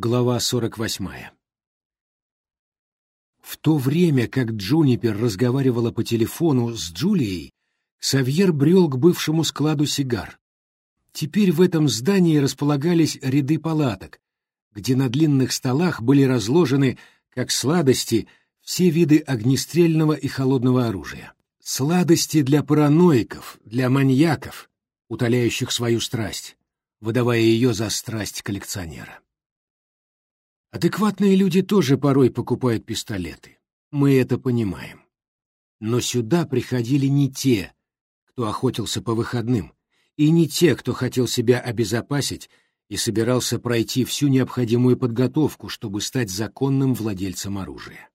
Глава 48. В то время, как Джунипер разговаривала по телефону с Джулией, Савьер брел к бывшему складу сигар. Теперь в этом здании располагались ряды палаток, где на длинных столах были разложены, как сладости, все виды огнестрельного и холодного оружия. Сладости для параноиков, для маньяков, утоляющих свою страсть, выдавая ее за страсть коллекционера. Адекватные люди тоже порой покупают пистолеты. Мы это понимаем. Но сюда приходили не те, кто охотился по выходным, и не те, кто хотел себя обезопасить и собирался пройти всю необходимую подготовку, чтобы стать законным владельцем оружия.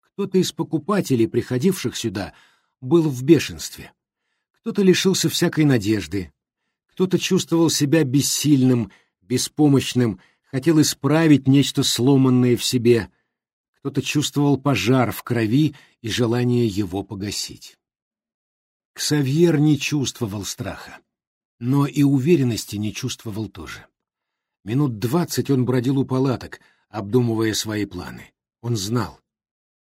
Кто-то из покупателей, приходивших сюда, был в бешенстве. Кто-то лишился всякой надежды. Кто-то чувствовал себя бессильным, беспомощным, хотел исправить нечто сломанное в себе, кто-то чувствовал пожар в крови и желание его погасить. Ксавьер не чувствовал страха, но и уверенности не чувствовал тоже. Минут двадцать он бродил у палаток, обдумывая свои планы. Он знал,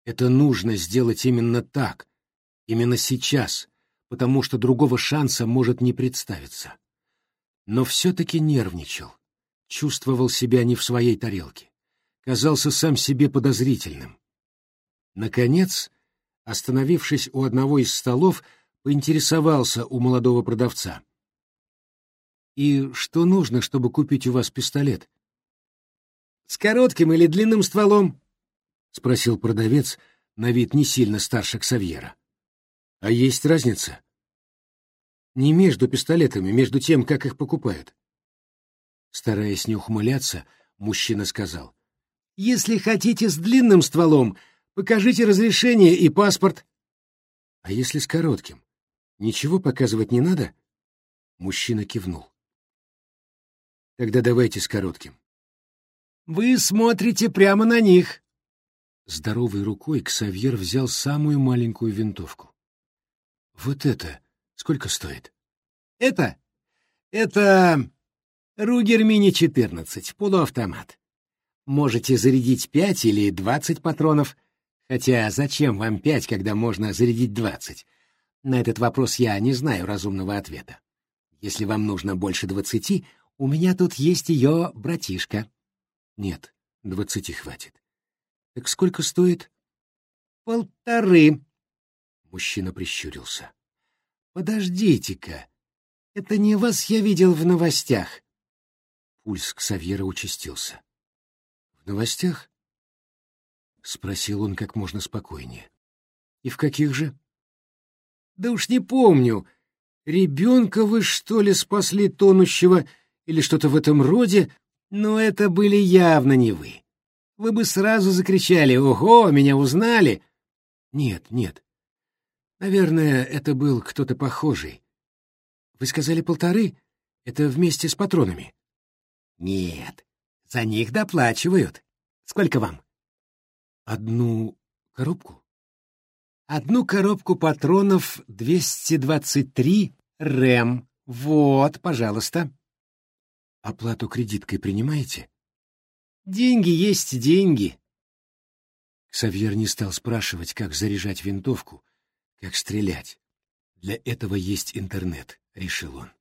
это нужно сделать именно так, именно сейчас, потому что другого шанса может не представиться. Но все-таки нервничал чувствовал себя не в своей тарелке, казался сам себе подозрительным. Наконец, остановившись у одного из столов, поинтересовался у молодого продавца. «И что нужно, чтобы купить у вас пистолет?» «С коротким или длинным стволом?» — спросил продавец, на вид не сильно старше Ксавьера. «А есть разница?» «Не между пистолетами, между тем, как их покупают. Стараясь не ухмыляться, мужчина сказал. «Если хотите с длинным стволом, покажите разрешение и паспорт». «А если с коротким? Ничего показывать не надо?» Мужчина кивнул. «Тогда давайте с коротким». «Вы смотрите прямо на них». Здоровой рукой Ксавьер взял самую маленькую винтовку. «Вот это сколько стоит?» «Это? Это Ругер Мини-14, полуавтомат. Можете зарядить пять или двадцать патронов, хотя зачем вам пять, когда можно зарядить двадцать? На этот вопрос я не знаю разумного ответа. Если вам нужно больше двадцати, у меня тут есть ее братишка. Нет, двадцати хватит. Так сколько стоит? Полторы. Мужчина прищурился. Подождите-ка, это не вас я видел в новостях. Пульс Ксавьера участился. — В новостях? — спросил он как можно спокойнее. — И в каких же? — Да уж не помню. Ребенка вы, что ли, спасли тонущего или что-то в этом роде, но это были явно не вы. Вы бы сразу закричали «Ого, меня узнали!» Нет, нет. Наверное, это был кто-то похожий. Вы сказали полторы? Это вместе с патронами? Нет, за них доплачивают. Сколько вам? Одну коробку? Одну коробку патронов 223 РЭМ. Вот, пожалуйста. Оплату кредиткой принимаете? Деньги есть деньги. Савьер не стал спрашивать, как заряжать винтовку, как стрелять. Для этого есть интернет, решил он.